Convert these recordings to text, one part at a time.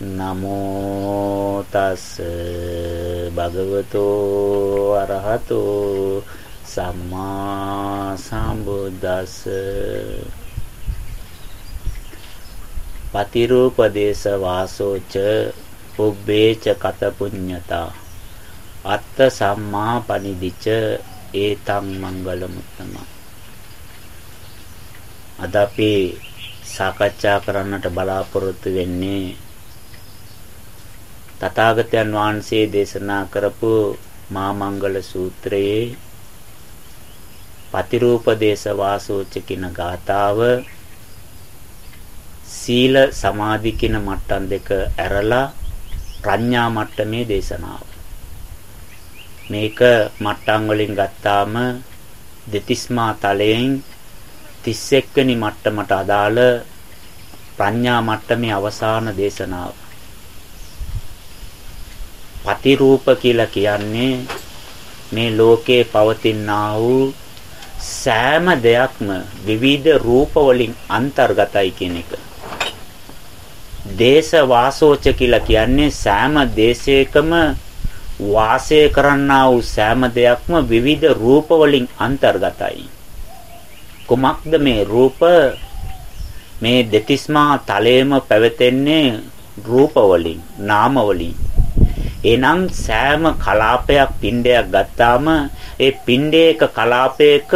නමෝ තස් භගවතෝ අරහතෝ සම්මා සම්බුද්දස්ස. පතිරූපදේශ වාසෝච පුබ්බේච කත පුඤ්ඤතා අත්ත සම්මා පනිදිච ඒතං මංගල මුත්තම. අද අපි සාකච්ඡා කරන්නට බලාපොරොත්තු වෙන්නේ තථාගතයන් වහන්සේ දේශනා කරපු මා මංගල සූත්‍රයේ පතිරූපදේශ වාසෝච කියන ගාතාව සීල සමාධි කියන මට්ටම් දෙක ඇරලා ප්‍රඥා මට්ටමේ දේශනාව. මේක මට්ටම් වලින් ගත්තාම දෙතිස්මා තලයෙන් 31 වෙනි මට්ටමට අදාළ ප්‍රඥා මට්ටමේ අවසාන දේශනාව. පතිරූප කියලා කියන්නේ මේ ලෝකේ පවතිනා වූ සෑම දෙයක්ම විවිධ රූප වලින් අන්තර්ගතයි කියන එක. දේශ වාසෝච කියලා කියන්නේ සෑම දේශයකම වාසය කරන්නා වූ සෑම දෙයක්ම විවිධ රූප වලින් අන්තර්ගතයි. කුමක්ද මේ රූප? මේ දෙතිස්මා තලයේම පැවතෙන්නේ රූප වලින්, නාම වලින්. එනම් සෑම කලාපයක් පින්ඩයක් ගත්තාම ඒ පින්ඩයක කලාපයක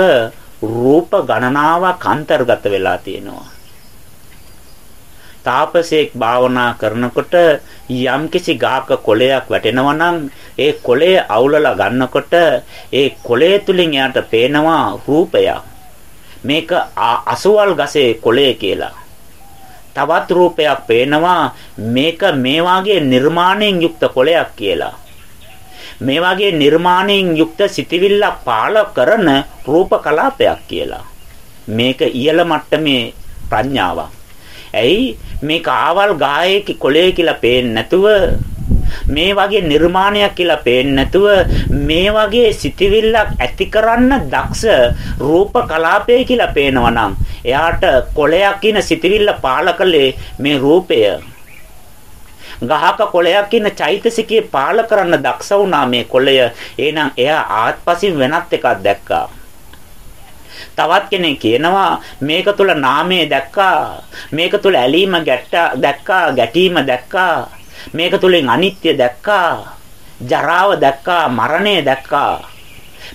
රූප ගණනාවක් අන්තර්ගත වෙලා තියෙනවා. තාපසේක් භාවනා කරනකොට යම්කිසි ගාක කොළයක් වැටෙනවා නම් ඒ කොළය අවුලලා ගන්නකොට ඒ කොළය තුලින් එයාට පේනවා රූපයක්. මේක අසුවල් ගසේ කොළය කියලා. තවත් රූපයක් පේනවා මේක මේ වාගේ නිර්මාණයෙන් යුක්ත කොළයක් කියලා. මේ වගේ නිර්මාණයෙන් යුක්ත සිටිවිල්ලක් පාල කරන රූප කලාපයක් කියලා. මේක ඉහළ මට්ටමේ ප්‍රඥාවක්. ඇයි මේක ආවල් ගායේ කොළේ කියලා පේන්නේ නැතුව මේ වගේ නිර්මාණයක් කියලා පේන්නේ නැතුව මේ වගේ සිටිවිල්ලක් ඇති කරන්න දක්ෂ රූප කලාපය කියලා පේනවා නම් එයාට කොළයක් කියන සිටිවිල්ල පාලකලේ මේ රූපය. ගහක කොළයක් කියන චෛතසිකයේ පාල කරන්න දක්ෂ වුණා මේ කොළය එහෙනම් එයා ආත්පසින් වෙනත් එකක් දැක්කා. තවත් කෙනෙක් කියනවා මේක තුල නාමය දැක්කා. මේක තුල ඇලීම ගැට්ටා දැක්කා ගැටීම දැක්කා. මේක තුලින් අනිත්‍ය දැක්කා ජරාව දැක්කා මරණය දැක්කා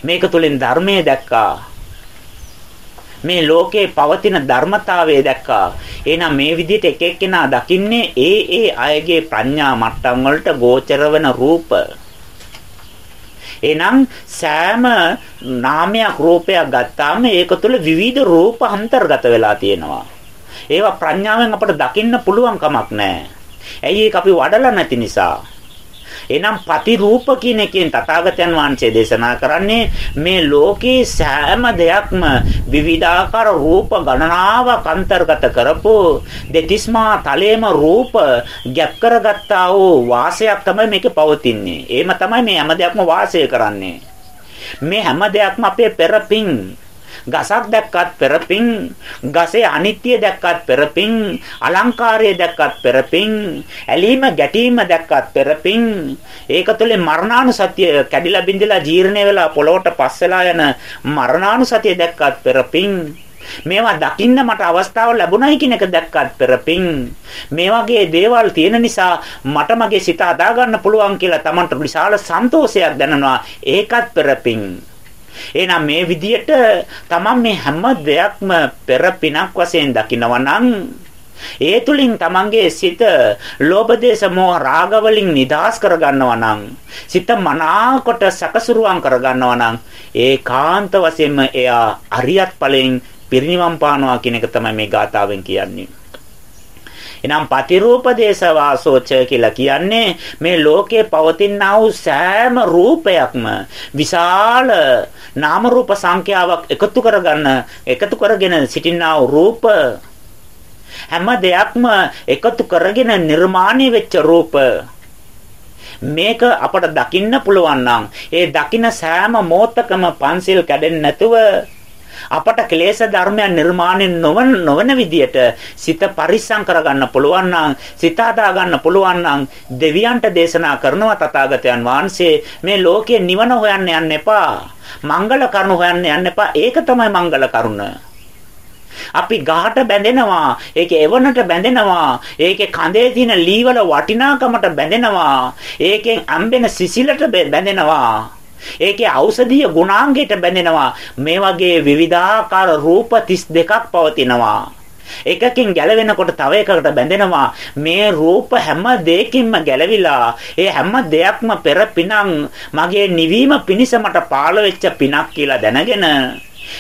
මේක තුලින් ධර්මය දැක්කා. මේ ලෝකේ පවතින ධර්මතාවය දැක්කා. එහෙනම් මේ විදිහට එක එක්කෙනා දකින්නේ ඒ ඒ අයගේ ප්‍රඥා මට්ටම් වලට ගෝචර වෙන රූප. එහෙනම් සෑම නාමයක් රූපයක් ගත්තාම ඒක තුළ විවිධ රූප අන්තර්ගත වෙලා තියෙනවා. ඒවා ප්‍රඥාවෙන් අපට දකින්න පුළුවන් කමක් නැහැ. ඇයි ඒක අපි වඩලා නැති නිසා. එහෙනම් පටිරූප කියන එකෙන් තථාගතයන් වහන්සේ දේශනා කරන්නේ මේ ලෝකේ සෑම දෙයක්ම විවිධාකාර රූප ගණනාවක් අන්තර්ගත කරපු දෙතිස්මා තලයේම රූප ගැප් කරගත්තා වූ වාසයක් තමයි මේකේ පවතින්නේ. එහෙම තමයි මේ හැම දෙයක්ම වාසය කරන්නේ. මේ හැම දෙයක්ම අපේ පෙරපින් ගසක් දැක්කත් පෙරපින් ගසේ අනිත්‍ය දැක්කත් පෙරපින් අලංකාරය දැක්කත් පෙරපින් ඇලීම ගැටීම දැක්කත් පෙරපින්. ඒක තුළින් මරණානුසතිය කැඩිලා බිඳිලා ජීර්ණය වෙලා පොළොවට පස් වෙලා යන මරණානුසතිය දැක්කත් පෙරපින්. මේවා දකින්න මට අවස්ථාව ලැබුණයි කියන එක දැක්කත් පෙරපින්. මේ වගේ දේවල් තියෙන නිසා මට මගේ සිත අදා ගන්න පුළුවන් කියලා Tamanට විශාල සන්තෝෂයක් දැනෙනවා. ඒකත් පෙරපින්. එහෙනම් මේ විදියට තමන් මේ හැම දෙයක්ම පෙර පිනක් වශයෙන් දකිනවා නම් ඒ තුලින් තමන්ගේ සිත ලෝභ දේශ මොහ රාග වලින් නිදහස් කරගන්නවා නම් සිත මනාකොට සකසුරුවම් කරගන්නවා නම් ඒකාන්ත වශයෙන්ම එයා අරියත් ඵලයෙන් පිරිනිවන් පානවා කියන එක තමයි මේ ගාථාවෙන් කියන්නේ. එනම් පතිරූපදේශ වාසෝච කියලා කියන්නේ මේ ලෝකේ පවතිනා වූ සෑම රූපයක්ම විශාල නාම රූප සංඛ්‍යාවක් එකතු කරගන්න එකතු කරගෙන සිටිනා වූ රූප. හැම දෙයක්ම එකතු කරගෙන නිර්මාණය වෙච්ච රූප. මේක අපට දකින්න පුළුවන් නම් ඒ දකින්න සෑම මොහොතකම පන්සිල් කැඩෙන්නේ නැතුව අපට ක්ලේශ ධර්මයන් නිර්මාණය නොවන නොවන විදියට සිත පරිස්සම් කරගන්න පුළුවන් නම් සිත හදා ගන්න පුළුවන් නම් දෙවියන්ට දේශනා කරනවා තථාගතයන් වහන්සේ මේ ලෝකයේ නිවන හොයන්න යන්න එපා. මංගල කරුණ හොයන්න යන්න එපා. ඒක තමයි මංගල කරුණ. අපි ගහට බැඳෙනවා ඒකේ එවනට බැඳෙනවා ඒකේ කඳේ තියෙන ලීවල වටිනාකමට බැඳෙනවා ඒකෙන් අම්බෙන සිසිලට බැඳෙනවා ඒකේ ඖෂධීය ගුණාංගයට බැඳෙනවා. මේ වගේ විවිධාකාර රූප 32ක් පවතිනවා. එකකින් ගැලවෙනකොට තව එකකට බැඳෙනවා. මේ රූප හැම දෙයකින්ම ගැලවිලා ඒ හැම දෙයක්ම පෙර පිනං මගේ නිවීම පිණිස මට පාළ වෙච්ච පිනක් කියලා දැනගෙන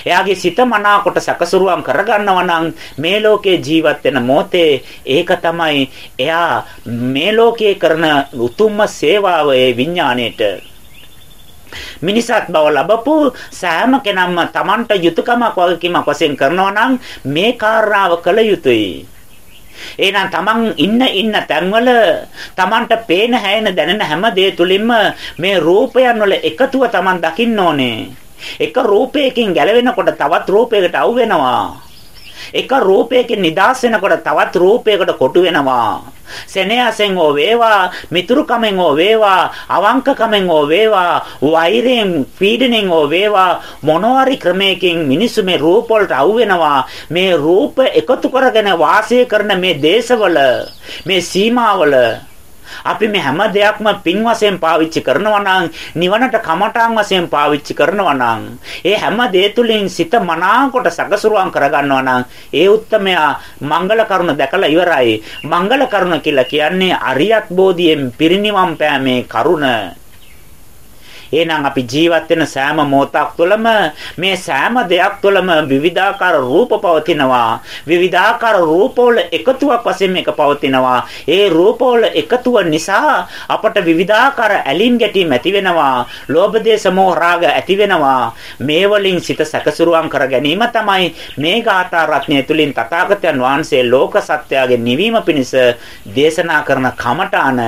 එයාගේ සිත මනාකොට සකසුරුවම් කරගන්නවා නම් මේ ලෝකේ ජීවත් වෙන මොහොතේ ඒක තමයි එයා මේ ලෝකයේ කරන උතුම්ම සේවාව ඒ විඥාණයට. මිනිසත් බව ලැබපු සෑම කෙනම Tamanට යුතුයකමක් වගකීමක් වශයෙන් කරනවා නම් මේ කාර්යාව කළ යුතුයි. එහෙනම් Taman ඉන්න ඉන්න තැන්වල Tamanට පේන හැයෙන දැනෙන හැම දේ තුලින්ම මේ රූපයන් වල එකතුව Taman දකින්න ඕනේ. එක රූපයකින් ගැලවෙනකොට තවත් රූපයකට අවු වෙනවා. එක රූපයකින් නිදාස් වෙනකොට තවත් රූපයකට කොටු වෙනවා. සෙනෙහසෙන් හෝ වේවා, මිතුරුකමෙන් හෝ වේවා, අවංකකමෙන් හෝ වේවා, වෛරයෙන්, පීඩණයෙන් හෝ වේවා මොනවාරි ක්‍රමයකින් මිනිස්සු මේ රූප වලට අවු වෙනවා. මේ රූප එකතු කරගෙන වාසය කරන මේ දේශවල, මේ සීමාවල අපි මේ හැම දෙයක්ම පින් වශයෙන් පාවිච්චි කරනවා නම් නිවනට කමඨාන් වශයෙන් පාවිච්චි කරනවා නම් ඒ හැම දේ තුලින් සිත මනාකොට සකසුරුවම් කරගන්නවා නම් ඒ උත්තමයා මංගල කරුණ දැකලා ඉවරයි. මංගල කරුණ කියලා කියන්නේ අරියත් බෝධියෙන් පිරිනිවන් පෑමේ කරුණ. එහෙනම් අපි ජීවත් වෙන සෑම මොහොතක් තුළම මේ සෑම දෙයක් තුළම විවිධාකාර රූප පවතිනවා. විවිධාකාර රූපවල එකතුවක් වශයෙන් මේක පවතිනවා. ඒ රූපවල එකතුව නිසා අපට විවිධාකාර ඇලීම් ගැටීම් ඇති වෙනවා. ලෝභ දේශ මොහ රාග ඇති වෙනවා. මේ වලින් සිත සැකසුරුවම් කර ගැනීම තමයි මේ ගාථා රත්නය තුලින් තථාගතයන් වහන්සේ ලෝක සත්‍යයේ නිවීම පිණිස දේශනා කරන කමඨාන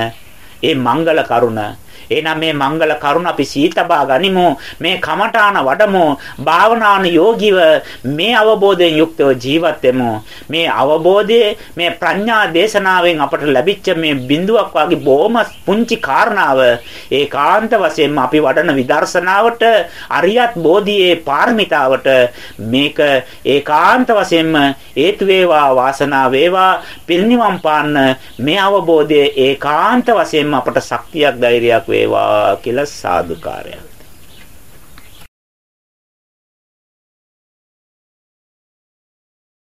ඒ මංගල කරුණ එහෙනම් මේ මංගල කරුණ අපි සීතබා ගනිමු. මේ කමඨාන වඩමු. භාවනාන යෝගීව මේ අවබෝධයෙන් යුක්තව ජීවත් වෙමු. මේ අවබෝධයේ මේ ප්‍රඥා දේශනාවෙන් අපට ලැබිච්ච මේ බිඳුවක් වගේ බොහොම පුංචි කාරණාව ඒකාන්ත වශයෙන්ම අපි වඩන විදර්ශනාවට අරියත් බෝධියේ පාරමිතාවට මේක ඒකාන්ත වශයෙන්ම හේතු වේවා වාසනාව වේවා පිරිනිවන් පාන්න මේ අවබෝධයේ ඒකාන්ත වශයෙන්ම අපට ශක්තියක් ධෛර්යයක් වේ වේවා කියලා සාදුකාරයක්.